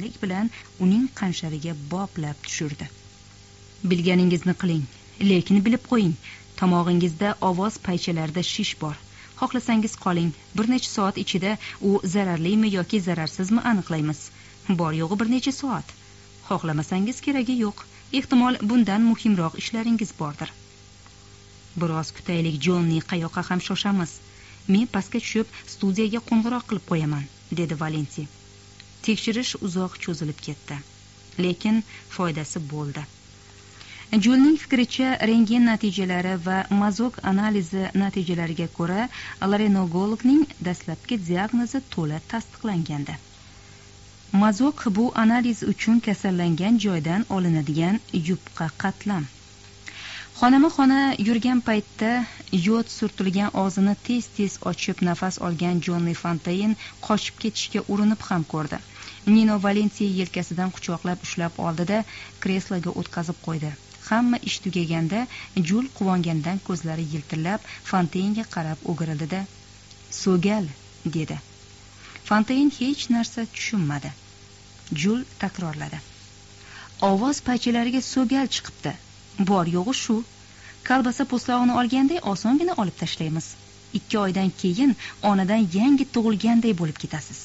lik bilan uning qanshariga boplab tushirdi. Bilganingizni qiling lekin bilib qo'ying tomog'ingizda ovoz paychalarida shish bor. Xohlasangiz qoling bir necha soat ichida u zararlimi yoki zararsizmi aniqlaymiz. Bor yo'g'i bir necha soat. Xohlamasangiz keragi yo'q. Ehtimol bundan muhimroq ishlaringiz bordir. Biroz kutaylik jonni qayoqqa ham shoshamiz. Men pastga tushib studiyaga qo'ng'iroq qilib qo'yaman dedi valensi tekshirish uzoq cho'zilib ketdi. Lekin foydasi bo'ldi. Julning fikricha rentgen natijalari va mazok analizi natijalariga ko'ra laringologning dastlabki diagnozi to'la tasdiqlangandi. Mazok bu analiz uchun kasallangan joydan olinadigan yupqa qatlam. Xonama xona yurgan paytda yod surtilgan og'zini tez tez ochib nafas olgan jonni fontayn qochib ketishga urinib ham ko'rdi. Nino valensiya yelkasidan quchoqlab ushlab oldida kresloga o'tkazib qo'ydi. Hamma ish tugaganda jul quvongandan ko'zlari yiltillab fontaynga qarab o'girildi so'gal dedi. Fontayn hech narsa tushunmadi. Jul takrorladi. Ovoz paychalariga so'gal chiqibdi. Bor yo'g'i shu. Kolbasa po'stlog'ini olganday osongina olib tashlaymiz. Ikki oydan keyin onadan yangi tug'ilganday bo'lib ketasiz.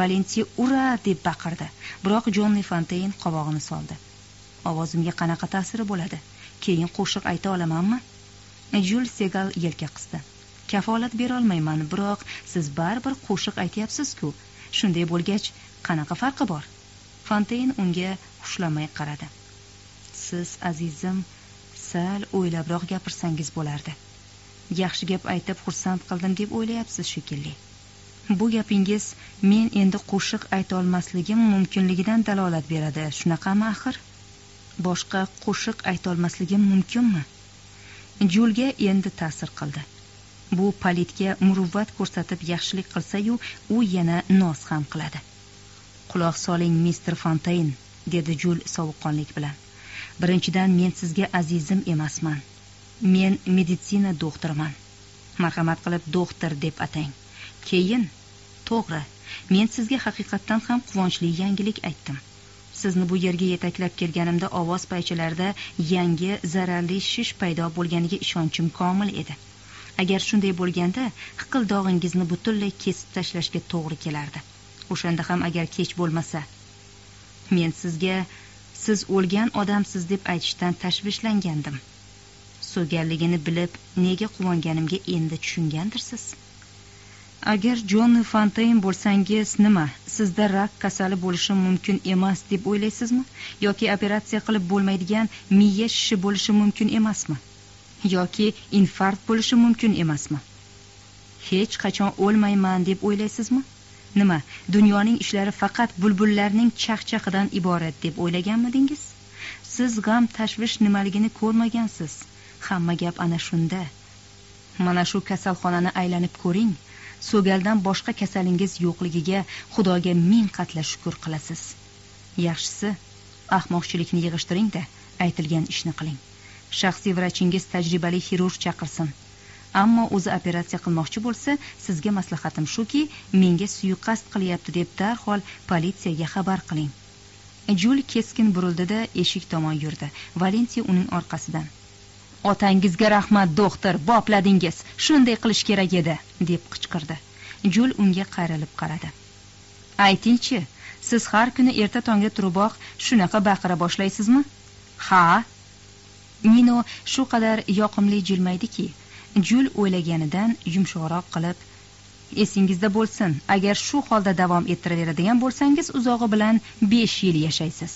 Valenti ura! deb baqirdi. Biroq jonni fonteyn qovog'ini soldi. Ovozimga qanaqa ta'siri bo'ladi? Keyin qo'shiq ayta olamanmi? Jul segal yelka qisdi. Kafolat berolmayman biroq siz baribir qo'shiq aytyapsiz-ku. Shunday bo'lgach qanaqa farqi bor? Fonteyn unga xushlamay qaradi. Siz azizim sal o'ylabroq gapirsangiz bo'lardi. Yaxshi gap aytib xursand qildim deb o'ylayapsiz shekilli. Bu gapingiz men endi qo'shiq aytolmasligim mumkinligidan dalolat beradi. Shunaqami axir? Boshqa qo'shiq aytolmasligim mumkinmi? Julga endi ta'sir qildi. Bu politga muruvvat ko'rsatib yaxshilik qilsayu u yana noz ham qiladi. Quloq soling mister fontayn dedi jul sovuqqonlik bilan. Birinchidan men sizga azizim emasman. Men meditsina doktoriman marhamat qilib doktor deb atang. Keyin to'g'ri men sizga haqiqatdan ham quvonchli yangilik aytdim. Sizni bu yerga yetaklab kelganimda ovoz paychalarida yangi zararli shish paydo bo'lganiga ishonchim komil edi. Agar shunday bo'lganda hiqildog'ingizni butunlay kesib tashlashga to'g'ri kelardi. O'shanda ham agar kech bo'lmasa. Men sizga siz o'lgan odamsiz deb aytishdan tashvishlangandim. So'ganligini bilib nega quvonganimga endi tushungandirsiz? Agar jonni fontayn bo'lsangiz nima sizda rak kasali bo'lishi mumkin emas deb o'ylaysizmi? Yoki operatsiya qilib bo'lmaydigan miya shishi bo'lishi mumkin emasmi? Yoki infarkt bo'lishi mumkin emasmi? Hech qachon o'lmayman deb o'ylaysizmi? Nima dunyoning ishlari faqat bulbullarning chaqchaqidan iborat deb o'ylaganmidingiz? Siz g'am tashvish nimaligini ko'rmagansiz. Hamma gap ana shunda. Mana shu kasalxonani aylanib ko'ring. So'galdan boshqa kasalingiz yo'qligiga xudoga ming qatla shukur qilasiz. Yaxshisi ahmoqchilikni yig'ishtiringda aytilgan ishni qiling. Shaxsiy vrachingiz tajribali xirurg chaqirsin. Ammo o'zi operatsiya qilmoqchi bo'lsa sizga maslahatim shuki menga suiqasd qilyapti deb darhol politsiyaga xabar qiling. Jul keskin burildida eshik tomon yurdi. Valensiya uning orqasidan. Otangizga rahmat do'xtir bopladingiz. Shunday qilish kerak edi deb qichqirdi. Jul unga qayrilib qaradi. Aytingchi siz har kuni erta tongda turiboq shunaqa baqira boshlaysizmi? Ha? Nino shu qadar yoqimli jilmaydiki jul o'ylaganidan yumshoqroq qilib esingizda bo'lsin agar shu holda davom ettiraveradigan bo'lsangiz uzog'i bilan besh yil yashaysiz.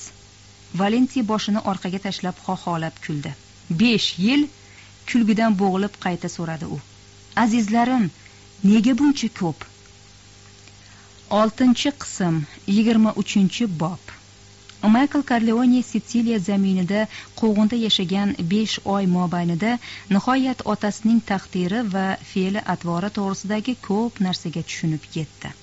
Valensiy boshini orqaga tashlab xoxolab kuldi. Besh yil kulgidan bo'g'ilib qayta so'radi u. Azizlarim nega buncha ko'p? Oltinchi qism yigirma uchinchi bob. Maykl karleone sitsiliya zaminida quvg'inda yashagan besh oy mobaynida nihoyat otasining taqdiri va fe'li atvori to'g'risidagi ko'p narsaga tushunib yetdi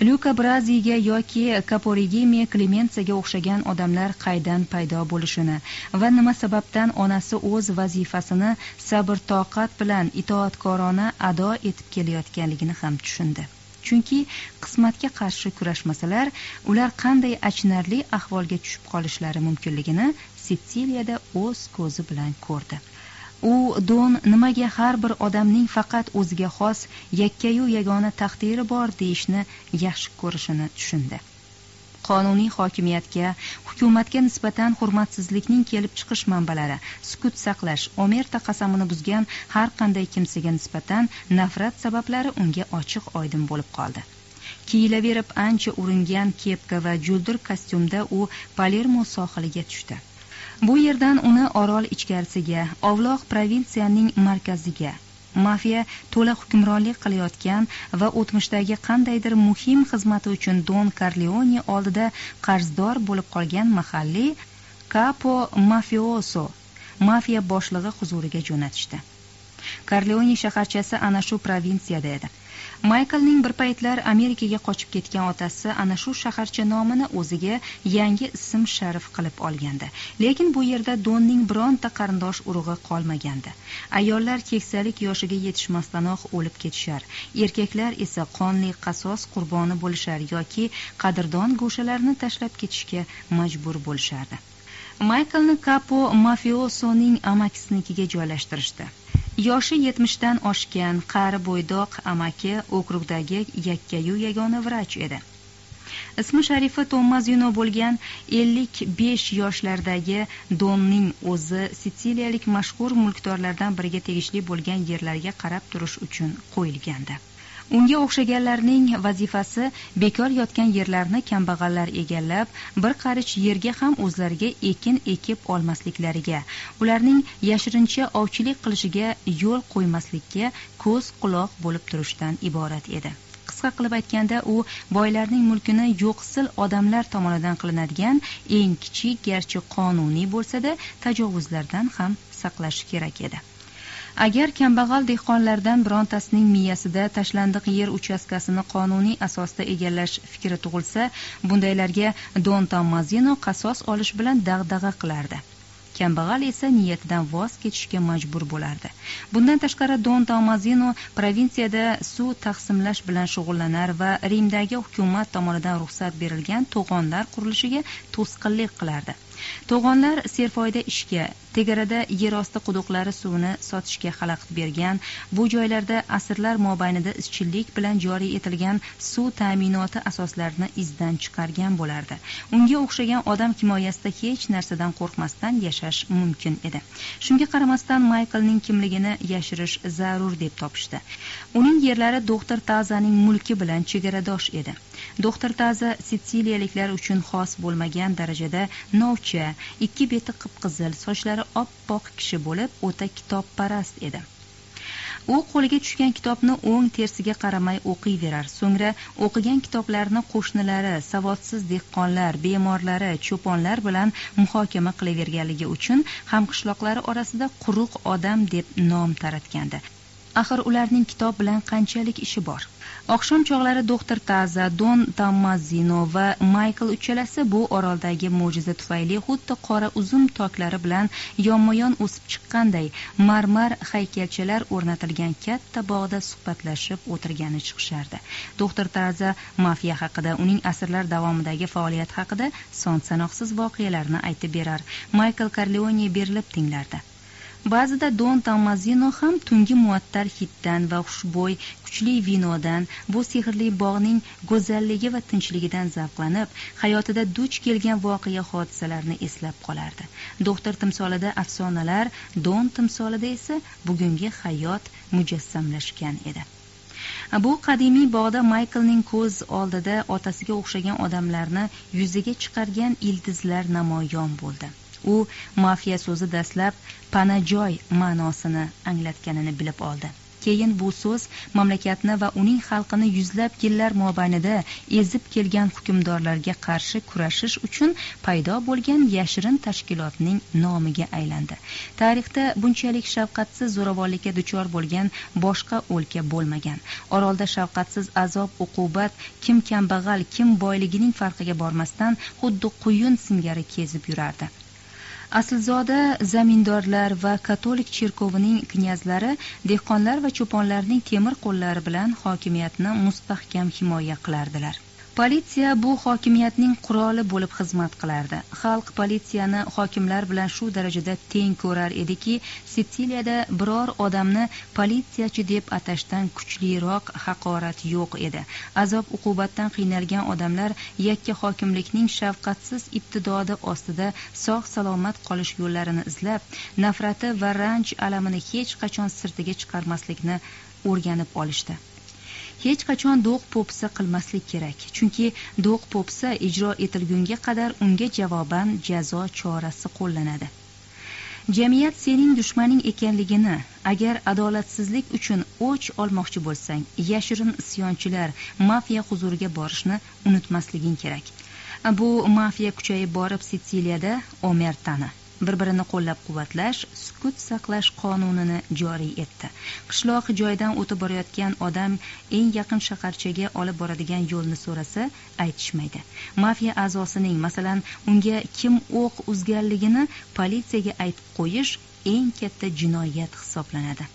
lyuka braziga yoki kaporigime klemensaga o'xshagan odamlar qaydan paydo bo'lishini va nima sababdan onasi o'z vazifasini sabr toqat bilan itoatkorona ado etib kelayotganligini ham tushundi. Chunki qismatga qarshi kurashmasalar ular qanday achinarli ahvolga tushib qolishlari mumkinligini sitsiliyada o'z ko'zi bilan ko'rdi. U don nimaga har bir odamning faqat o'ziga xos yakkayu yagona taqdiri bor deyishni yaxshi ko'rishini tushundi. Qonuniy hokimiyatga hukumatga nisbatan hurmatsizlikning kelib chiqish manbalari sukut saqlash omerta qasamini buzgan har qanday kimsaga nisbatan nafrat sabablari unga ochiq oydin bo'lib qoldi. Kiyilaverib ancha uringan kepka va juldir kostyumda u palermo sohiliga tushdi. Bu yerdan uni orol ichkarisiga ovloq provinsiyaning markaziga mafiya to'la hukmronlik qilayotgan va o'tmishdagi qandaydir muhim xizmati uchun don karleone oldida qarzdor bo'lib qolgan mahalliy kapo mafioso mafiya boshlig'i huzuriga jo'natishdi. Karleone shaharchasi ana shu provinsiyada edi. Mayklning bir paytlar amerikaga qochib ketgan otasi ana shu shaharcha nomini o'ziga yangi ism sharif qilib olgandi. Lekin bu yerda donning bironta qarindosh urug'i qolmagandi. Ayollar keksalik yoshiga yetishmasdanoq o'lib ketishar. Erkaklar esa qonli qasos qurboni bo'lishar yoki qadrdon go'shalarini tashlab ketishga majbur bo'lishardi. Mayklni kapo mafiosoning amakisinikiga joylashtirishdi. Yoshi yetmishdan oshgan qari bo'ydoq amaki okrugdagi yakkayu yagona vrach edi. Ismi sharifi tommazino bo'lgan ellik besh yoshlardagi donning o'zi sitsiliyalik mashhur mulkdorlardan biriga tegishli bo'lgan yerlarga qarab turish uchun qo'yilgandi. Unga o'xshaganlarning vazifasi bekor yotgan yerlarni kambag'allar egallab bir qarich yerga ham o'zlariga ekin ekib olmasliklariga ularning yashirincha ovchilik qilishiga yo'l qo'ymaslikka ko'z quloq bo'lib turishdan iborat edi. Qisqa qilib aytganda u boylarning mulkini yo'qsil odamlar tomonidan qilinadigan eng kichik garchi qonuniy bo'lsada tajovuzlardan ham saqlashi kerak edi. Agar kambag'al dehqonlardan birontasining miyasida tashlandiq yer uchastkasini qonuniy asosda egallash fikri tug'ilsa bundaylarga don tommazino qasos olish bilan dag'dag'a qilardi. Kambag'al esa niyatidan voz kechishga majbur bo'lardi. Bundan tashqari don tomazino provinsiyada suv taqsimlash bilan shug'ullanar va rimdagi hukumat tomonidan ruxsat berilgan to'g'onlar qurilishiga to'sqinlik qilardi. To'g'onlar serfoyda ishga tegarada yerosti quduqlari suvini sotishga xalaqit bergan bu joylarda asrlar mobaynida izchillik bilan joriy etilgan suv ta'minoti asoslarini izdan chiqargan bo'lardi. Unga o'xshagan odam himoyasida hech narsadan qo'rqmasdan yashash mumkin edi. Shunga qaramasdan mayklning kimligini yashirish zarur deb topishdi. Uning yerlari doktor tazaning mulki bilan chegaradosh edi. Doktor taza sitsiliyaliklar uchun xos bo'lmagan darajada novcha ikki beti qip qizil sochlari oppoq kishi bo'lib o'ta kitobparast edi. U qo'liga tushgan kitobni o'ng tersiga qaramay o'qiyverar. So'ngra o'qigan kitoblarini qo'shnilari savodsiz dehqonlar bemorlari cho'ponlar bilan muhokama qilaverganligi uchun hamqishloqlari orasida quruq odam deb nom taratgandi. Axir ularning kitob bilan qanchalik ishi bor? Oqshom chog'lari doktor taza don tammazino va maykl uchalasi bu oroldagi mo'jiza tufayli xuddi qora uzum toklari bilan yonma yon o'sib chiqqanday marmar haykalchalar o'rnatilgan katta bog'da suhbatlashib o'tirgani chiqishardi. Doktor taza mafiya haqida uning asrlar davomidagi faoliyati haqida son sanoqsiz voqealarni aytib berar. Maykl karleone berilib tinglardi. Ba'zida don tammazino ham tungi muattar hiddan va xushbo'y kuchli vinodan bu sehrli bog'ning go'zalligi va tinchligidan zavqlanib hayotida duch kelgan voqea hodisalarni eslab qolardi. Doktor timsolida afsonalar don timsolida esa bugungi hayot mujassamlashgan edi. Bu qadimiy bog'da mayklning ko'z oldida otasiga o'xshagan odamlarni yuzaga chiqargan ildizlar namoyon bo'ldi. U mafiya so'zi dastlab panajoy ma'nosini anglatganini bilib oldi. Keyin bu so'z mamlakatni va uning xalqini yuzlab yillar mobaynida ezib kelgan hukmdorlarga qarshi kurashish uchun paydo bo'lgan yashirin tashkilotning nomiga aylandi. Tarixda bunchalik shafqatsiz zo'ravonlikka duchor bo'lgan boshqa o'lka bo'lmagan. Orolda shafqatsiz azob uqubat kim kambag'al kim boyligining farqiga bormasdan xuddi quyun singari kezib yurardi. Aslzoda zamindorlar va katolik cherkovining knyazlari dehqonlar va cho'ponlarning temir qo'llari bilan hokimiyatni mustahkam himoya qilardilar. Politsiya bu hokimiyatning quroli bo'lib xizmat qilardi. Xalq politsiyani hokimlar bilan shu darajada teng ko'rar ediki sitsiliyada biror odamni politsiyachi deb atashdan kuchliroq haqorat yo'q edi. Azob uqubatdan qiynalgan odamlar yakka hokimlikning shafqatsiz ibtidodi ostida sog' salomat qolish yo'llarini izlab nafrati va ranj alamini hech qachon sirtiga chiqarmaslikni o'rganib olishdi. Hech qachon do'q po'pisa qilmaslik kerak. Chunki do'q po'pisa ijro etilgunga qadar unga javoban jazo chorasi qo'llanadi. Jamiyat sening dushmaning ekanligini agar adolatsizlik uchun o'ch olmoqchi bo'lsang yashirin isyonchilar mafiya huzuriga borishni unutmasliging kerak. Bu mafiya kuchayib borib sitsiliyada omertani bir birini qo'llab quvvatlash sukut saqlash qonunini joriy etdi. Qishloq joydan o'tib borayotgan odam eng yaqin shaharchaga olib boradigan yo'lni so'rasa aytishmaydi. Mafiya a'zosining masalan unga kim o'q uzganligini politsiyaga aytib qo'yish eng katta jinoyat hisoblanadi.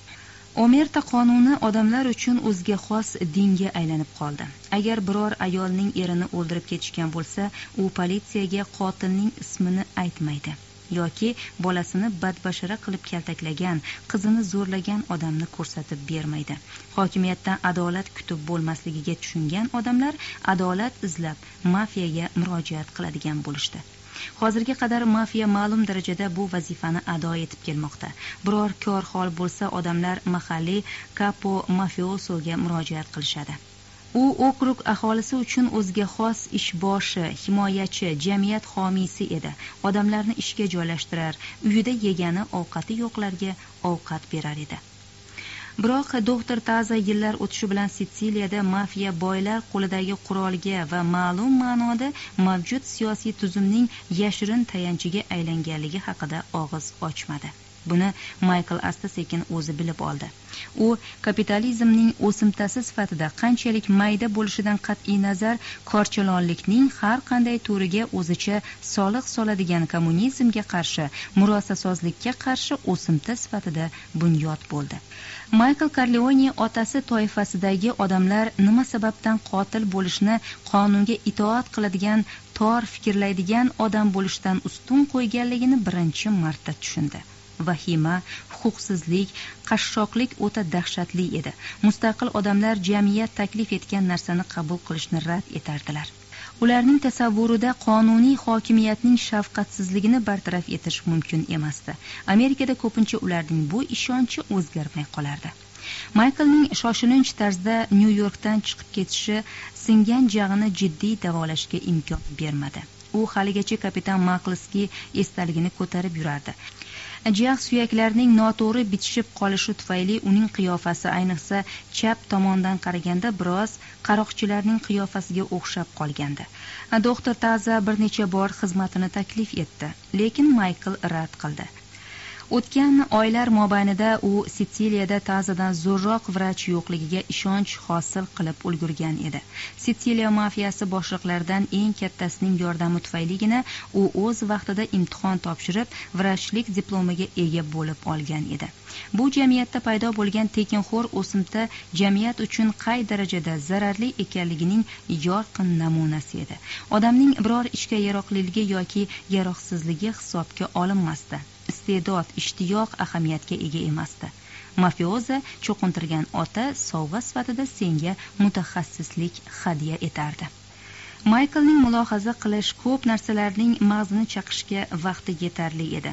Omerta qonuni odamlar uchun o'ziga xos dinga aylanib qoldi. Agar biror ayolning erini o'ldirib ketishgan bo'lsa u politsiyaga qotilning ismini aytmaydi. Yoki bolasini badbashara qilib kaltaklagan qizini zo'rlagan odamni ko'rsatib bermaydi. Hokimiyatdan adolat kutib bo'lmasligiga tushungan odamlar adolat izlab mafiyaga murojaat qiladigan bo'lishdi. Hozirga qadar mafiya ma'lum darajada bu vazifani ado etib kelmoqda. Biror kor hol bo'lsa odamlar mahalliy kapo mafiosoga murojaat qilishadi. U okrug aholisi uchun o'ziga xos ishboshi himoyachi jamiyat homiysi edi. Odamlarni ishga joylashtirar uyida yegani ovqati yo'qlarga ovqat berar edi. Biroq doktor taza yillar o'tishi bilan sitsiliyada mafiya boylar qo'lidagi qurolga va ma'lum ma'noda mavjud siyosiy tuzumning yashirin tayanchiga aylanganligi haqida og'iz ochmadi. Buni maykl asta sekin o'zi bilib oldi. U kapitalizmning o'simtasi sifatida qanchalik mayda bo'lishidan qat'iy nazar korchalonlikning har qanday turiga o'zicha soliq soladigan kommunizmga qarshi murosasozlikka qarshi o'simta sifatida bunyod bo'ldi. Maykl karleone otasi toifasidagi odamlar nima sababdan qotil bo'lishni qonunga itoat qiladigan tor fikrlaydigan odam bo'lishdan ustun qo'yganligini birinchi marta tushundi. Vahima huquqsizlik qashshoqlik o'ta dahshatli edi. Mustaqil odamlar jamiyat taklif etgan narsani qabul qilishni rad etardilar. Ularning tasavvurida qonuniy hokimiyatning shafqatsizligini bartaraf etish mumkin emasdi. Amerikada ko'pincha ularning bu ishonchi o'zgarmay qolardi. Mayklning shoshilinch tarzda nyu yorkdan chiqib ketishi singan jag'ini jiddiy davolashga imkon bermadi. U haligacha kapitan maklski esdaligini ko'tarib yurardi. Jag' suyaklarining noto'g'ri bitishib qolishi tufayli uning qiyofasi ayniqsa chap tomondan qaraganda biroz qaroqchilarning qiyofasiga o'xshab qolgandi. Doktor taza bir necha bor xizmatini taklif etdi lekin maykl rad qildi. O'tgan oylar mobaynida u sitsiliyada tazadan zo'rroq vrach yo'qligiga ishonch hosil qilib ulgurgan edi. Sitsiliya mafiyasi boshliqlaridan eng kattasining yordami tufayligina u o'z vaqtida imtihon topshirib vrachlik diplomiga ega bo'lib olgan edi. Bu jamiyatda paydo bo'lgan tekinxo'r o'simta jamiyat uchun qay darajada zararli ekanligining yorqin namunasi edi. Odamning biror ishga yaroqliligi yoki yaroqsizligi hisobga olinmasdi. Iste'dod ishtiyoq ahamiyatga ega emasdi. Mafioza cho'qintirgan ota sovg'a sifatida senga mutaxassislik hadya etardi. Mayklning mulohaza qilish ko'p narsalarning mag'zini chaqishga vaqti yetarli edi.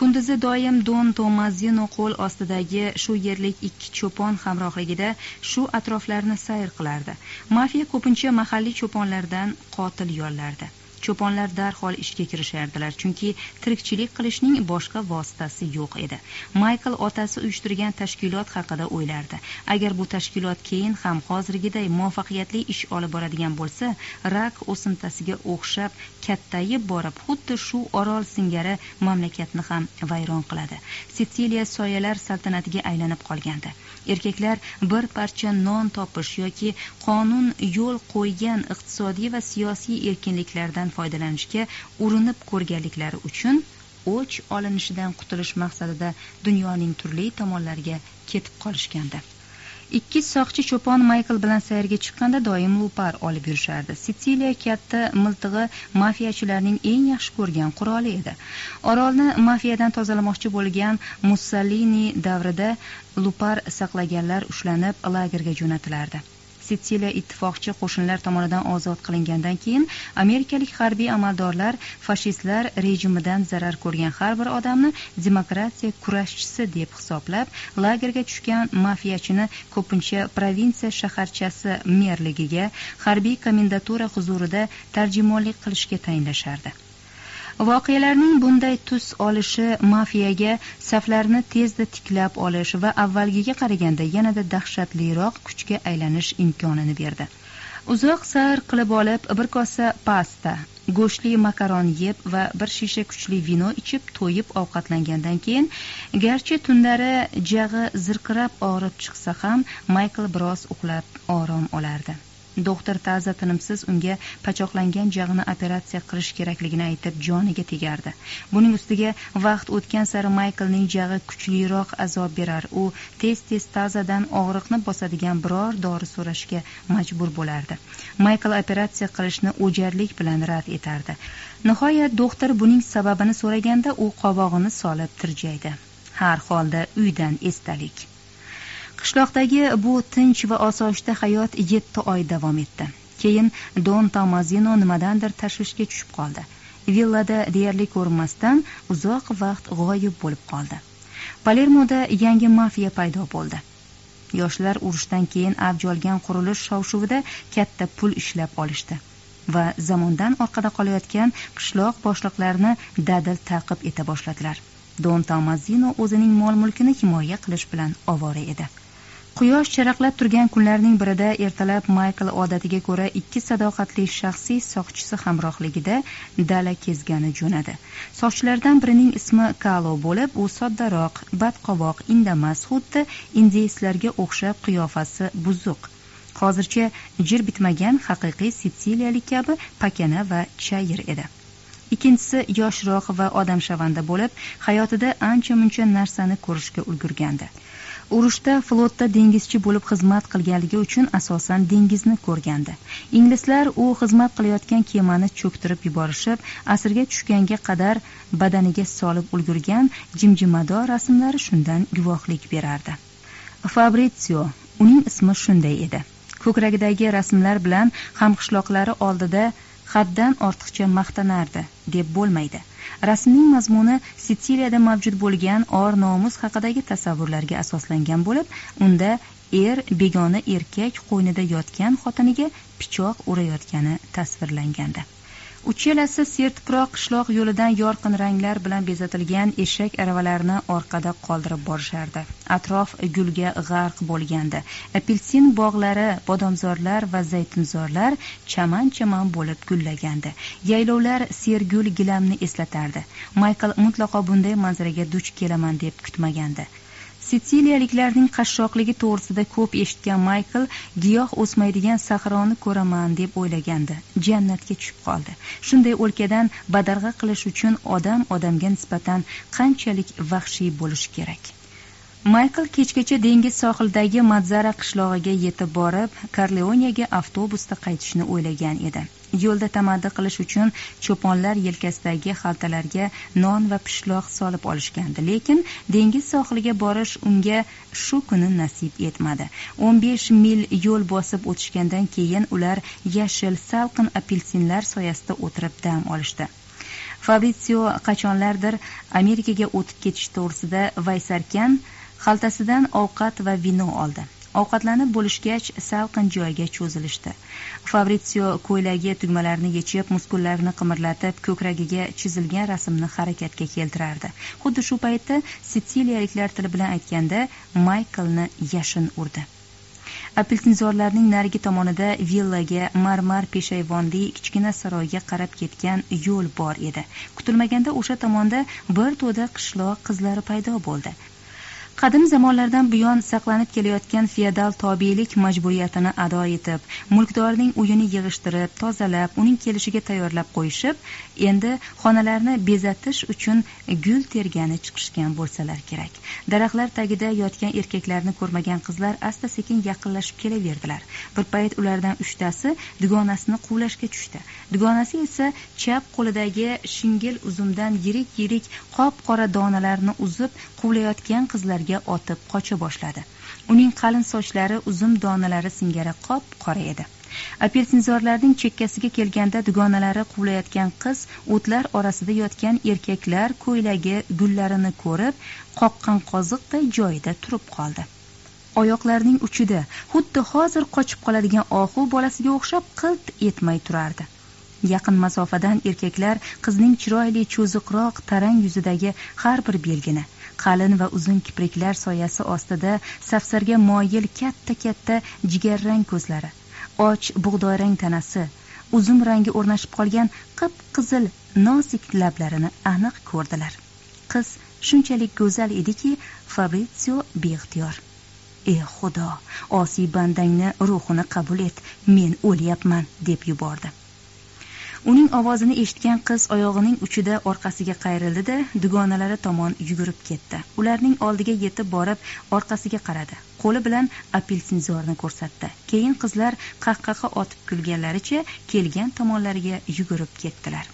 Kunduzi doim don tomazino qo'l ostidagi shu yerlik ikki cho'pon hamrohligida shu atroflarni sayr qilardi. Mafiya ko'pincha mahalliy cho'ponlardan qotil yollardi. Cho'ponlar darhol ishga kirishardilar chunki tirikchilik qilishning boshqa vositasi yo'q edi. Maykl otasi uyushtirgan tashkilot haqida o'ylardi. Agar bu tashkilot keyin ham hozirgiday muvaffaqiyatli ish olib boradigan bo'lsa rak o'simtasiga o'xshab kattayib borib xuddi shu orol singari mamlakatni ham vayron qiladi. Sitsiliya soyalar saltanatiga aylanib qolgandi. Erkaklar bir parcha non topish yoki qonun yo'l qo'ygan iqtisodiy va siyosiy erkinliklardan foydalanishga urinib ko'rganliklari uchun o'ch olinishidan qutulish maqsadida dunyoning turli tomonlariga ketib qolishgandi. Ikki soqchi cho'pon maykl bilan sayrga chiqqanda doim lupar olib yurishardi. Sitsiliya katta miltig'i mafiyachilarning eng yaxshi ko'rgan quroli edi. Orolni mafiyadan tozalamoqchi bo'lgan mussolini davrida lupar saqlaganlar ushlanib lagerga jo'natilardi. Sitsiliya ittifoqchi qo'shinlar tomonidan ozod qilingandan keyin amerikalik harbiy amaldorlar fashistlar rejimidan zarar ko'rgan har bir odamni demokratiya kurashchisi deb hisoblab lagerga tushgan mafiyachini ko'pincha provinsiya shaharchasi merligiga harbiy komendatura huzurida tarjimonlik qilishga tayinlashardi. Voqealarning bunday tus olishi mafiyaga saflarni tezda tiklab olish va avvalgiga qaraganda yanada dahshatliroq kuchga aylanish imkonini berdi. Uzoq sayr qilib olib bir kosa pasta go'shtli makaron yeb va bir shisha kuchli vino ichib to'yib ovqatlangandan keyin garchi tunlari jag'i zirqirab og'rib chiqsa ham maykl biroz uxlab orom olardi. Doktor taza tinimsiz unga pachoqlangan jag'ini operatsiya qilish kerakligini aytib joniga tegardi. Buning ustiga vaqt o'tgan sari mayklning jag'i kuchliroq azob berar. U tez tez tazadan og'riqni bosadigan biror dori so'rashga majbur bo'lardi. Maykl operatsiya qilishni o'jarlik bilan rad etardi. Nihoyat doktor buning sababini so'raganda u qovog'ini solib tirjaydi. Har holda uydan esdalik. Qishloqdagi bu tinch va osoyishta hayot yetti oy davom etdi. Keyin don tomazino nimadandir tashvishga tushib qoldi. Villada deyarli ko'rinmasdan uzoq vaqt g'oyib bo'lib qoldi. Palermoda yangi mafiya paydo bo'ldi. Yoshlar urushdan keyin avj olgan qurilish shov shuvida katta pul ishlab olishdi va zamondan orqada qolayotgan qishloq boshliqlarini dadil ta'qib eta boshladilar. Don tomazino o'zining mol mulkini himoya qilish bilan ovora edi. Quyosh charaqlab turgan kunlarning birida ertalab maykl odatiga ko'ra ikki sadoqatli shaxsiy soqchisi hamrohligida dala kezgani jo'nadi. Soqchilardan birining ismi kalo bo'lib u soddaroq badqovoq indamas xuddi indeyslarga o'xshab qiyofasi buzuq. Hozircha jir bitmagan haqiqiy sitsiliyalik kabi pakana va chayir edi. Ikkinchisi yoshroq va odamshavanda bo'lib hayotida ancha muncha narsani ko'rishga ulgurgandi. Urushda flotda dengizchi bo'lib xizmat qilganligi uchun asosan dengizni ko'rgandi. Inglizlar u xizmat qilayotgan kemani cho'ktirib yuborishib asirga tushganga qadar badaniga solib ulgurgan jimjimador rasmlari shundan guvohlik berardi. Fabritsio uning ismi shunday edi. Ko'kragidagi rasmlar bilan hamqishloqlari oldida haddan ortiqcha maqtanardi deb bo'lmaydi. Rasmning mazmuni sitsiliyada mavjud bo'lgan or nomus haqidagi tasavvurlarga asoslangan bo'lib unda er begona erkak qo'ynida yotgan xotiniga pichoq urayotgani tasvirlangandi. Uchalasi sertuproq qishloq yo'lidan yorqin ranglar bilan bezatilgan eshak aravalarini orqada qoldirib borishardi. Atrof gulga g'arq bo'lgandi. Apelsin bog'lari bodomzorlar va zaytunzorlar chaman chaman bo'lib gullagandi. Yaylovlar sergul gilamni eslatardi. Maykl mutlaqo bunday manzaraga duch kelaman deb kutmagandi. Sitsiliyaliklarning qashshoqligi to'g'risida ko'p eshitgan maykl giyoh o'smaydigan sahroni ko'raman deb o'ylagandi. Jannatga tushib qoldi. Shunday o'lkadan badarg'a qilish uchun odam odamga nisbatan qanchalik vahshiy bo'lishi kerak? Maykl kechgacha dengiz sohilidagi madzara qishlog'iga yetib borib karleoniyaga avtobusda qaytishni o'ylagan edi. Yo'lda tamaddi qilish uchun cho'ponlar yelkasidagi xaltalarga non va pishloq solib olishgandi lekin dengiz sohiliga borish unga shu kuni nasib etmadi. o'n besh mil yo'l bosib o'tishgandan keyin ular yashil salqin apelsinlar soyasida o'tirib dam olishdi. Fabritio qachonlardir amerikaga o'tib ketish to'g'risida vaysarkan xaltasidan ovqat va vino oldi. Ovqatlanib bo'lishgach salqin joyga cho'zilishdi. Fabritsio ko'ylagi tugmalarini yechib muskullarini qimirlatib ko'kragiga chizilgan rasmni harakatga keltirardi. Xuddi shu paytda sitsiliyaliklar tili bilan aytganda mayklni yashin urdi. Apelsinzorlarning narigi tomonida villaga marmar peshayvonli kichkina saroyga qarab ketgan yo'l bor edi. Kutilmaganda o'sha tomonda bir to'da qishloq qizlari paydo bo'ldi. Qadim zamonlardan buyon saqlanib kelayotgan feodal tobiylik majburiyatini ado etib mulkdorning uyini yig'ishtirib tozalab uning kelishiga tayyorlab qo'yishib endi xonalarni bezatish uchun gul tergani chiqishgan bo'lsalar kerak. Daraxtlar tagida yotgan erkaklarni ko'rmagan qizlar asta sekin yaqinlashib kelaverdilar. Bir payt ulardan uchtasi dugonasini quvlashga tushdi. Dugonasi esa chap qo'lidagi shingil uzumdan yirik yirik qop qora donalarni uzib quvlayotgan qizlar tomonlarga otib qocha boshladi. Uning qalin sochlari uzum donalari singari qop qora edi. Apelsinzorlarning chekkasiga kelganda dugonalari quvlayotgan qiz o'tlar orasida yotgan erkaklar ko'ylagi gullarini ko'rib qoqqan qoziqday joyida turib qoldi. Oyoqlarining uchida xuddi hozir qochib qoladigan ohu bolasiga o'xshab qilt etmay turardi. Yaqin masofadan erkaklar qizning chiroyli cho'ziqroq tarang yuzidagi har bir belgini qalin va uzun kipriklar soyasi ostida safsarga moyil katta katta jigarrang ko'zlari och bug'doyrang tanasi uzum rangi o'rnashib qolgan qip qizil nozik lablarini aniq ko'rdilar. Qiz shunchalik go'zal ediki fabritio beixtiyor. Ey xudo osiy bandangni ruhini qabul et men o'lyapman deb yubordi. Uning ovozini eshitgan qiz oyog'ining uchida orqasiga qayrildi da dugonalari tomon yugurib ketdi. Ularning oldiga yetib borib orqasiga qaradi. Qo'li bilan apelsinzorni ko'rsatdi. Keyin qizlar qahqaha otib kulganlaricha kelgan tomonlariga yugurib ketdilar.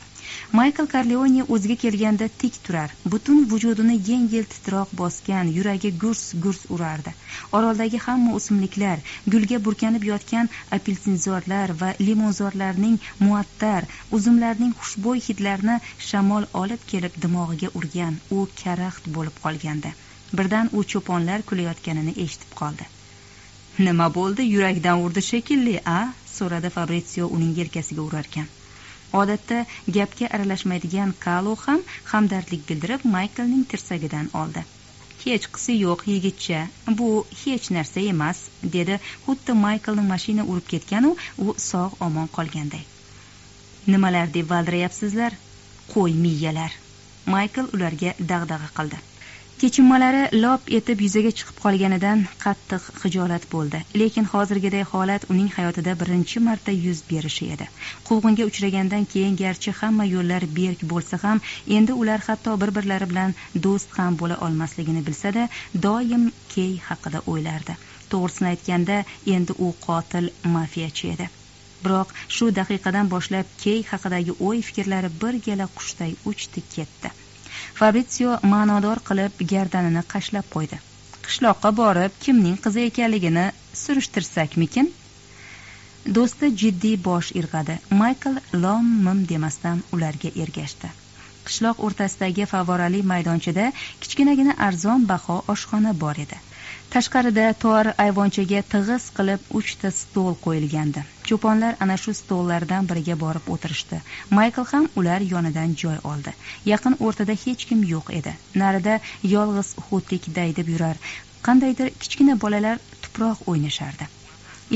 Maykl karleone o'ziga kelganda tik turar. Butun vujudini yengil titroq bosgan yuragi gurs gurs urardi. Oroldagi hamma o'simliklar gulga burkanib yotgan apelsinzorlar va limonzorlarning muattar uzumlarning xushbo'y hidlarini shamol olib kelib dimog'iga urgan u karaxt bo'lib qolgandi. Birdan u cho'ponlar kulayotganini eshitib qoldi. Nima bo'ldi? Yurakdan urdi shekilli a? so'radi fabritio uning yelkasiga urarkan. Odatda gapga aralashmaydigan kalo ham hamdardlik bildirib mayklning tirsagidan oldi. Hechqisi yo'q yigitcha. Bu hech narsa emas dedi. Xuddi mayklni mashina urib ketganu u sog' omon qolganday. Nimalar deb valdirayapsizlar? Qo'y miyalar. Maykl ularga dag'dag'a qildi. Kechinmalari lop etib yuzaga chiqib qolganidan qattiq xijolat bo'ldi. Lekin hozirgiday holat uning hayotida birinchi marta yuz berishi edi. Quvg'inga uchragandan keyin garchi hamma yo'llar berk bo'lsa ham endi ular hatto bir birlari bilan do'st ham bo'la olmasligini bilsa da doim key haqida o'ylardi. To'g'risini aytganda endi u qotil mafiyachi edi. Biroq shu daqiqadan boshlab key haqidagi o'y fikrlari bir gala qushday uchdi ketdi. Fabritio ma'nodor qilib gardanini qashlab qo'ydi. Qishloqqa borib kimning qizi ekanligini surishtirsakmikin? Do'sti jiddiy bosh irg'adi. Maykl lom mim demasdan ularga ergashdi. Qishloq o'rtasidagi favorali maydonchada kichkinagina arzon baho oshxona bor edi. Tashqarida tor ayvonchaga tig'iz qilib uchta stol qo'yilgandi. Cho'ponlar ana shu stollardan biriga borib o'tirishdi. Maykl ham ular yonidan joy oldi. Yaqin o'rtada hech kim yo'q edi. Narida yolg'iz xo'tik daydib yurar. Qandaydir kichkina bolalar tuproq o'ynashardi.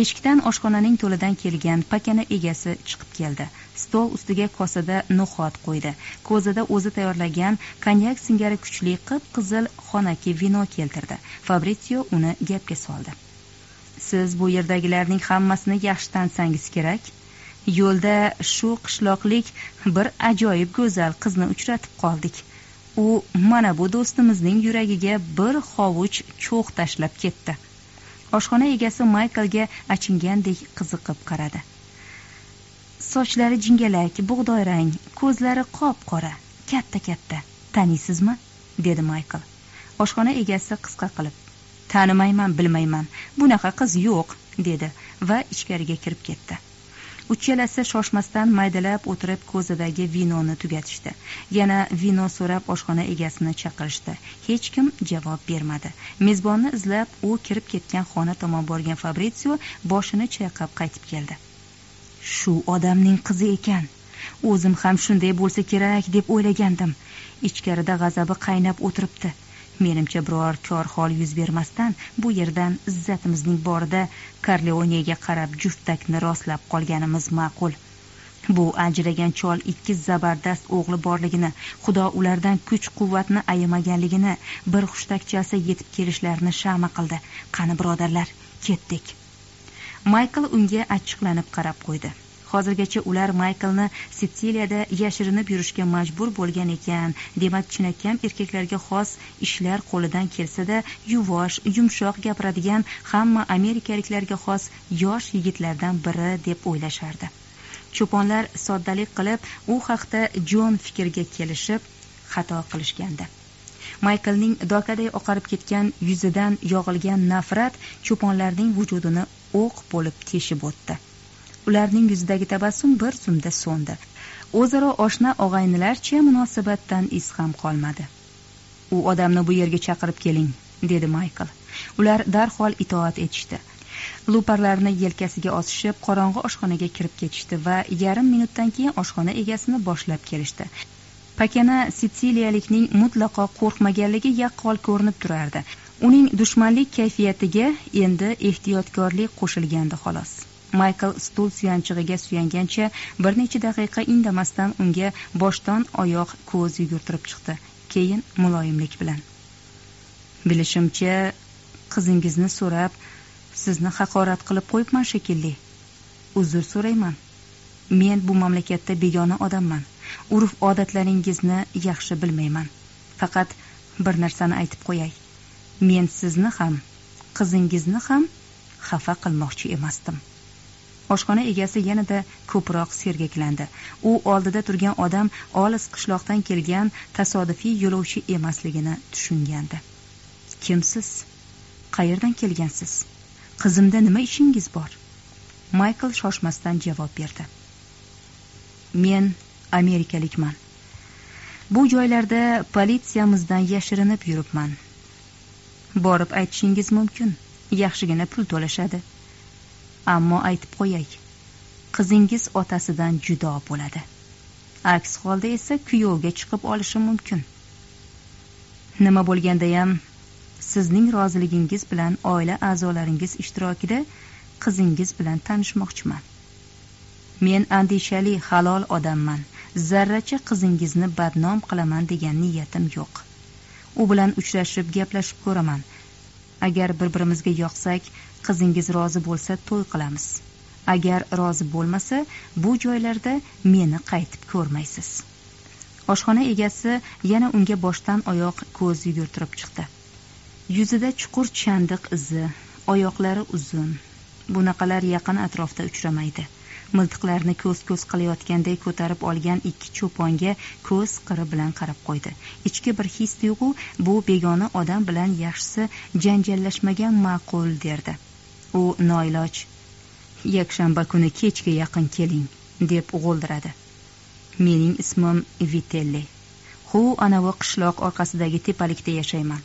Eshikdan oshxonaning to'lidan kelgan pakana egasi chiqib keldi. Stol ustiga kosada no'xat qo'ydi. Ko'zida o'zi tayyorlagan konyak singari kuchli qip qizil xonaki vino keltirdi. Fabritio uni gapga soldi. Siz bu yerdagilarning hammasini yaxshi tansangiz kerak. Yo'lda shu qishloqlik bir ajoyib go'zal qizni uchratib qoldik. U mana bu do'stimizning yuragiga bir hovuch cho'g' tashlab ketdi. Oshxona egasi mayklga achingandek qiziqib qaradi. Sochlari jingalak bug'doyrang ko'zlari qop qora katta katta. Taniysizmi? dedi maykl oshxona egasi qisqa qilib tanimayman bilmayman. Bunaqa qiz yo'q dedi va ichkariga kirib ketdi. Uchalasi shoshmasdan maydalab o'tirib ko'zidagi vinoni tugatishdi. Yana vino so'rab oshxona egasini chaqirishdi. Hech kim javob bermadi. Mezbonni izlab u kirib ketgan xona tomon borgan fabritio boshini chayqab qaytib keldi. Shu odamning qizi ekan. O'zim ham shunday bo'lsa kerak deb o'ylagandim. Ichkarida g'azabi qaynab o'tiribdi. Menimcha biror kor hol yuz bermasdan bu yerdan izzatimizning borida karleonega qarab juftakni rostlab qolganimiz ma'qul. Bu ajragan chol ikki zabardast o'g'li borligini xudo ulardan kuch quvvatni ayamaganligini bir hushtakchasi yetib kelishlarini shama qildi. Qani birodarlar ketdik. Maykl unga achchiqlanib qarab qo'ydi. Hozirgacha ular mayklni sitsiliyada yashirinib yurishga majbur bo'lgan ekan. Demak chinakam erkaklarga xos ishlar qo'lidan kelsa-da yuvosh yumshoq gapiradigan hamma amerikaliklarga xos yosh yigitlardan biri deb o'ylashardi. Cho'ponlar soddalik qilib u haqda jon fikrga kelishib xato qilishgandi. Mayklning dokaday oqarib ketgan yuzidan yog'ilgan nafrat cho'ponlarning vujudini o'q bo'lib teshib o'tdi. Ularning yuzidagi tabassum bir zumda so'ndi. O'zaro oshna og'aynilarcha munosabatdan iz ham qolmadi. U odamni bu yerga chaqirib keling dedi maykl ular darhol itoat etishdi. Luparlarni yelkasiga osishib qorong'i oshxonaga kirib ketishdi va yarim minutdan keyin oshxona egasini boshlab kelishdi. Pakana sitsiliyalikning mutlaqo qo'rqmaganligi yaqqol ko'rinib turardi. Uning dushmanlik kayfiyatiga endi ehtiyotkorlik qo'shilgandi xolos. Maykl stul suyanchig'iga suyangancha bir necha daqiqa indamasdan unga boshdan oyoq ko'z yugurtirib chiqdi. Keyin muloyimlik bilan. Bilishimcha qizingizni so'rab sizni haqorat qilib qo'yibman shekilli. Uzr so'rayman. Men bu mamlakatda begona odamman. Urf odatlaringizni yaxshi bilmayman. Faqat bir narsani aytib qo'yay. Men sizni ham qizingizni ham xafa qilmoqchi emasdim. Oshxona egasi yanada ko'proq sergaklandi. U oldida turgan odam olis qishloqdan kelgan tasodifiy yo'lovchi emasligini tushungandi. Kimsiz? Qayerdan kelgansiz? Qizimda nima ishingiz bor? Maykl shoshmasdan javob berdi. Men amerikalikman. Bu joylarda politsiyamizdan yashirinib yuribman. Borib aytishingiz mumkin. Yaxshigina pul to'lashadi. Ammo aytib qo'yay qizingiz otasidan judo bo'ladi. Aks holda esa kuyovga chiqib olishi mumkin. Nima bo'lgandayam sizning roziligingiz bilan oila a'zolaringiz ishtirokida qizingiz bilan tanishmoqchiman. Men andishali halol odamman. Zarracha qizingizni badnom qilaman degan niyatim yo'q. U bilan uchrashib gaplashib ko'raman. Agar bir birimizga yoqsak qizingiz rozi bo'lsa to'y qilamiz. Agar rozi bo'lmasa bu joylarda meni qaytib ko'rmaysiz. Oshxona egasi yana unga boshdan oyoq ko'z yugurtirib chiqdi. Yuzida chuqur chandiq izi oyoqlari uzun. Bunaqalar yaqin atrofda uchramaydi. Miltiqlarni ko'z ko'z qilayotganday ko'tarib olgan ikki cho'ponga ko'z qiri bilan qarab qo'ydi. Ichki bir his tuyg'u bu begona odam bilan yaxshisi janjallashmagan ma'qul derdi. U noiloj yakshanba kuni kechga yaqin keling deb g'o'ldiradi mening ismim vitelli. Hu anavi qishloq orqasidagi tepalikda yashayman.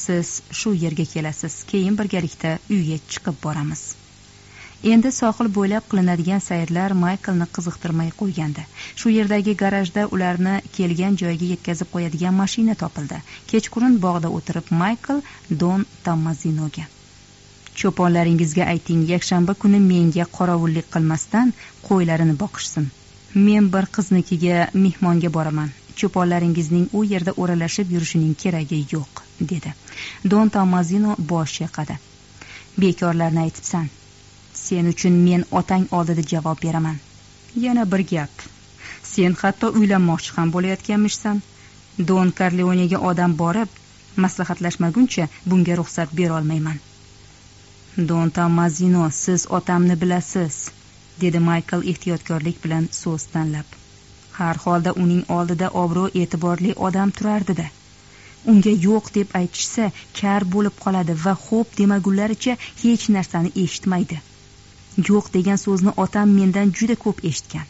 Siz shu yerga kelasiz keyin birgalikda uyga chiqib boramiz. Endi sohil bo'ylab qilinadigan sayrlar mayklni qiziqtirmay qo'ygandi. Shu yerdagi garajda ularni kelgan joyiga yetkazib qo'yadigan mashina topildi. Kechqurun bog'da o'tirib maykl don tammazinoga cho'ponlaringizga ayting yakshanba kuni menga qorovullik qilmasdan qo'ylarini boqishsin. Men bir qiznikiga mehmonga boraman. Cho'ponlaringizning u yerda o'ralashib yurishining keragi yo'q dedi. Don tammazino bosh chayqadi. Bekorlarni aytibsan sen uchun men otang oldida javob beraman. Yana bir gap. Sen hatto uylanmoqchi ham bo'layotganmishsan don karleonega odam borib maslahatlashmaguncha bunga ruxsat berolmayman. Don tommazino siz otamni bilasiz dedi maykl ehtiyotkorlik bilan so'z tanlab. Har holda uning oldida obro' e'tiborli odam turardida unga yo'q deb aytishsa kar bo'lib qoladi va xo'p demagunlaricha hech narsani eshitmaydi. Yo'q degan so'zni otam mendan juda ko'p eshitgan.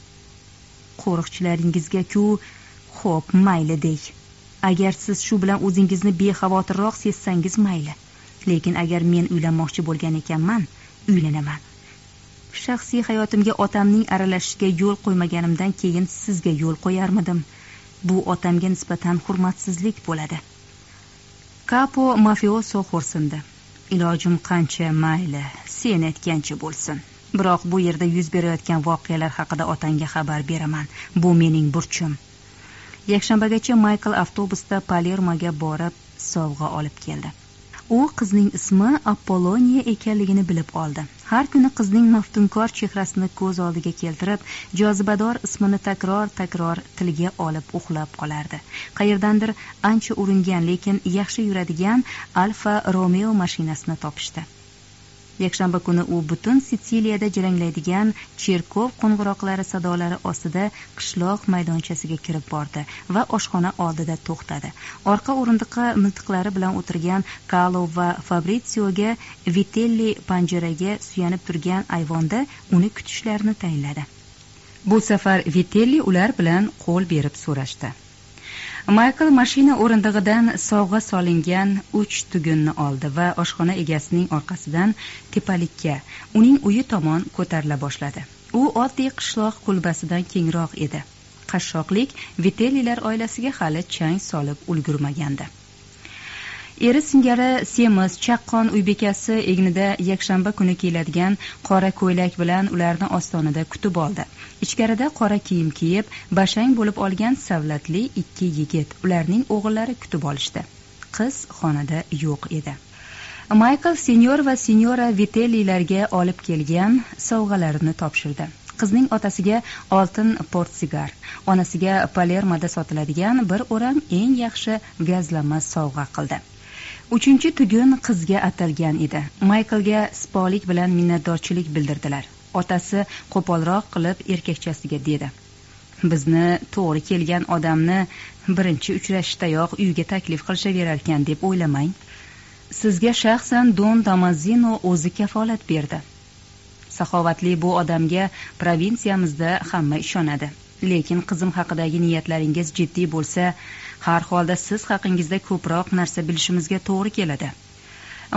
Qo'riqchilaringizga ku xo'p mayli dey. Agar siz shu bilan o'zingizni bexavotirroq sezsangiz mayli. Lekin agar men uylanmoqchi bo'lgan ekanman uylanaman. Shaxsiy hayotimga otamning aralashishiga yo'l qo'ymaganimdan keyin sizga yo'l qo'yarmidim. Bu otamga nisbatan hurmatsizlik bo'ladi. Kapo mafioso xo'rsindi. Ilojim qancha? Mayli sen aytgancha bo'lsin. Biroq bu yerda yuz berayotgan voqealar haqida otangga xabar beraman. Bu mening burchim. Yakshanbagacha maykl avtobusda palermoga borib sovg'a olib keldi. U qizning ismi apolloniya ekanligini bilib oldi. Har kuni qizning maftunkor chehrasini ko'z oldiga keltirib jozibador ismini takror takror tilga olib uxlab qolardi. Qayerdandir ancha uringan lekin yaxshi yuradigan alfa romeo mashinasini topishdi. Yakshanba kuni u butun sitsiliyada jaranglaydigan cherkov qo'ng'iroqlari sadolari ostida qishloq maydonchasiga kirib bordi va oshxona oldida to'xtadi. Orqa o'rindiqqa miltiqlari bilan o'tirgan kalo va fabritsioga vitelli panjaraga suyanib turgan ayvonda uni kutishlarini tayinladi. Bu safar vitelli ular bilan qo'l berib so'rashdi. Maykl mashina o'rindig'idan sovg'a solingan uch tugunni oldi va oshxona egasining orqasidan tepalikka uning uyi tomon ko'tarila boshladi. U oddiy qishloq kulbasidan kengroq edi. Qashshoqlik vitellilar oilasiga hali chang solib ulgurmagandi. Eri singari semiz chaqqon uy bekasi egnida yakshanba kuni kiyiladigan qora ko'ylak bilan ularni ostonada kutib oldi. Ichkarida qora kiyim kiyib bashang bo'lib olgan savlatli ikki yigit ularning o'g'illari kutib olishdi. Qiz xonada yo'q edi. Maykl senyor va senyora vitellilarga olib kelgan sovg'alarini topshirdi. Qizning otasiga oltin portsigar onasiga palermoda sotiladigan bir o'ram eng yaxshi gazlama sovg'a qildi. Uchinchi tugun qizga atalgan edi. Mayklga sipolik bilan minnatdorchilik bildirdilar. Otasi qo'polroq qilib erkakchasiga dedi. Bizni to'g'ri kelgan odamni birinchi uchrashishdayoq uyga taklif qilishaverarkan deb o'ylamang. Sizga shaxsan don damazino o'zi kafolat berdi. Saxovatli bu odamga provinsiyamizda hamma ishonadi. Lekin qizim haqidagi niyatlaringiz jiddiy bo'lsa har holda siz haqingizda ko'proq narsa bilishimizga to'g'ri keladi.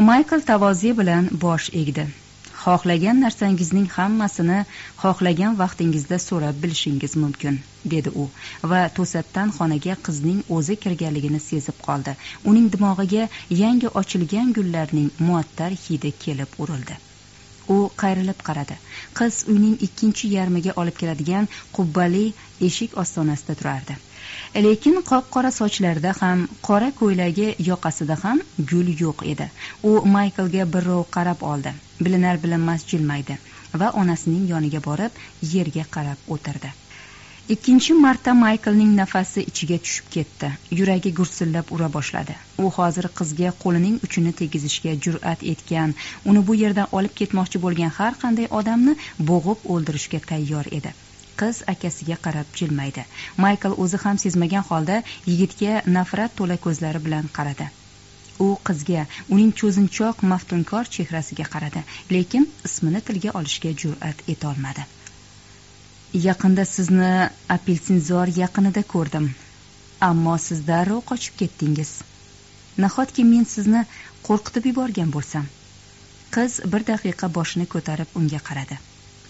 Maykl tavoze bilan bosh egdi. Xohlagan narsangizning hammasini xohlagan vaqtingizda so'rab bilishingiz mumkin dedi u va to'satdan xonaga qizning o'zi kirganligini sezib qoldi. Uning dimog'iga yangi ochilgan gullarning muattar hidi kelib urildi. U qayrilib qaradi. Qiz uyning ikkinchi yarmiga olib keladigan qubbali eshik ostonasida turardi. Lekin qop qora sochlarida ham qora ko'ylagi yoqasida ham gul yo'q edi. U mayklga birrov qarab oldi. Bilinar bilinmas jilmaydi va onasining yoniga borib yerga qarab o'tirdi. Ikkinchi marta mayklning nafasi ichiga tushib ketdi. Yuragi gursillab ura boshladi. U hozir qizga qo'lining uchini tegizishga jur'at etgan uni bu yerdan olib ketmoqchi bo'lgan har qanday odamni bo'g'ib o'ldirishga tayyor edi. Qiz akasiga qarab jilmaydi. Maykl o'zi ham sezmagan holda yigitga nafrat to'la ko'zlari bilan qaradi. U qizga uning cho'zinchoq maftunkor chehrasiga qaradi lekin ismini tilga olishga jur'at etolmadi yaqinda sizni apelsinzor yaqinida ko'rdim ammo siz darrov qochib ketdingiz. Nahotki men sizni qo'rqitib yuborgan bo'lsam? Qiz bir daqiqa boshini ko'tarib unga qaradi.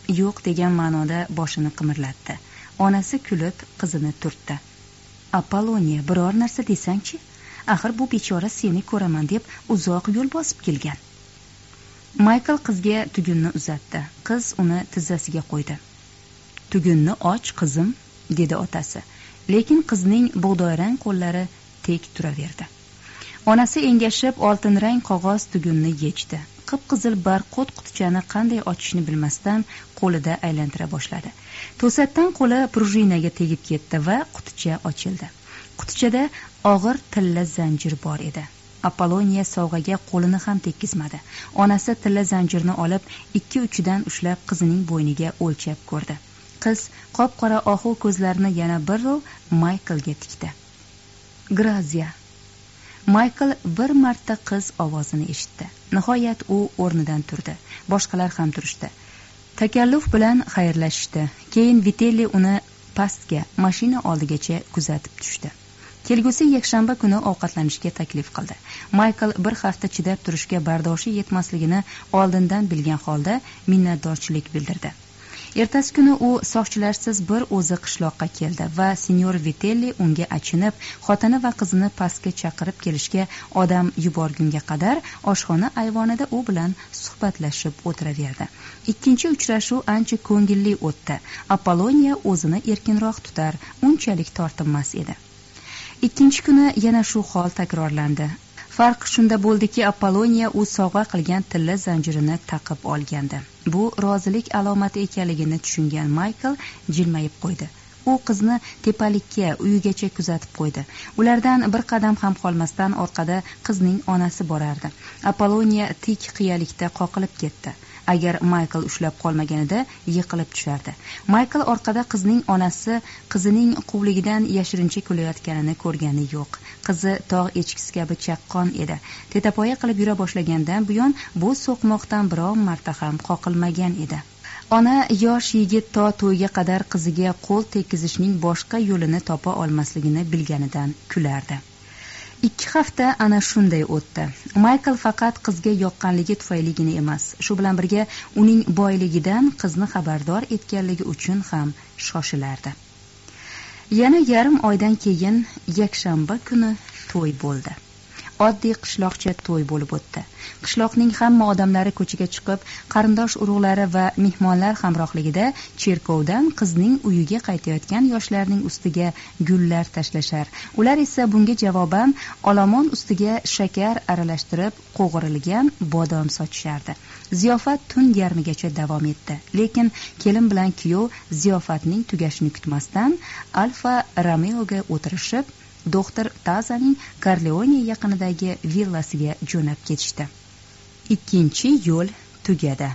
Yo'q degan ma'noda boshini qimirlatdi. Onasi kulib qizini turtdi. Apolloniya biror narsa desangchi? Axir bu bechora seni ko'raman deb uzoq yo'l bosib kelgan. Maykl qizga tugunni uzatdi. Qiz uni tizzasiga qo'ydi. Tugunni och qizim dedi otasi. Lekin qizning bug'doyrang qo'llari tek turaverdi. Onasi engashib oltinrang qog'oz tugunni yechdi. Qip qizil barqo't qutichani qanday ochishni bilmasdan qo'lida aylantira boshladi. To'satdan qo'li prujinaga tegib ketdi va quticha ochildi. Qutichada og'ir tilla zanjir bor edi. Apolloniya sovg'aga qo'lini ham tekkizmadi. Onasi tilla zanjirni olib ikki uchidan ushlab qizining bo'yniga o'lchab ko'rdi. Qiz qop qora ohu ko'zlarini yana bir mayklga tikdi. Graziya maykl bir marta qiz ovozini eshitdi. Nihoyat u o'rnidan turdi. Boshqalar ham turishdi. Takalluf bilan xayrlashishdi. Keyin vitelli uni pastga mashina oldigacha kuzatib tushdi. Kelgusi yakshanba kuni ovqatlanishga taklif qildi. Maykl bir hafta chidab turishga bardoshi yetmasligini oldindan bilgan holda minnatdorchilik bildirdi. Ertasi kuni u soqchilarsiz bir o'zi qishloqqa keldi va sinyor vitelli unga achinib xotini va qizini pastga chaqirib kelishga odam yuborgunga qadar oshxona ayvonida u bilan suhbatlashib o'tiraverdi. Ikkinchi uchrashuv ancha ko'ngilli o'tdi. Apolloniya o'zini erkinroq tutar unchalik tortinmas edi. Ikkinchi kuni yana shu hol takrorlandi. Farq shunda bo'ldiki apolloniya u sovg'a qilgan tilla zanjirini taqib olgandi. Bu rozilik alomati ekanligini tushungan maykl jilmayib qo'ydi. U qizni tepalikka uyigacha kuzatib qo'ydi. Ulardan bir qadam ham qolmasdan orqada qizning onasi borardi. Apolloniya tik qiyalikda qoqilib ketdi. Agar maykl ushlab qolmaganida yiqilib tushardi. Maykl orqada qizning onasi qizining quvligidan yashirincha kulayotganini ko'rgani yo'q. Qizi tog' echkisi kabi chaqqon edi. Tetapoya qilib yura boshlagandan buyon bu so'qmoqdan biron marta ham qoqilmagan edi. Ona yosh yigit to to'yga qadar qiziga qo'l tekkizishning boshqa yo'lini topa olmasligini bilganidan kulardi. Ikki hafta ana shunday o'tdi. Maykl faqat qizga yoqqanligi tufayligina emas shu bilan birga uning boyligidan qizni xabardor etganligi uchun ham shoshilardi. Yana yarim oydan keyin yakshanba kuni to'y bo'ldi. Oddiy qishloqcha to'y bo'lib o'tdi. Qishloqning hamma odamlari ko'chaga chiqib qarindosh urug'lari va mehmonlar hamrohligida cherkovdan qizning uyiga qaytayotgan yoshlarning ustiga gullar tashlashar. Ular esa bunga javoban olomon ustiga shakar aralashtirib qo'g'irilgan bodom sochishardi. Ziyofat tun yarmigacha davom etdi. Lekin kelin bilan kuyov ziyofatning tugashini kutmasdan alfa romeoga o'tirishib doktor tazaning korleone yaqinidagi villasiga jo'nab ketishdi. Ikkinchi yo'l tugadi.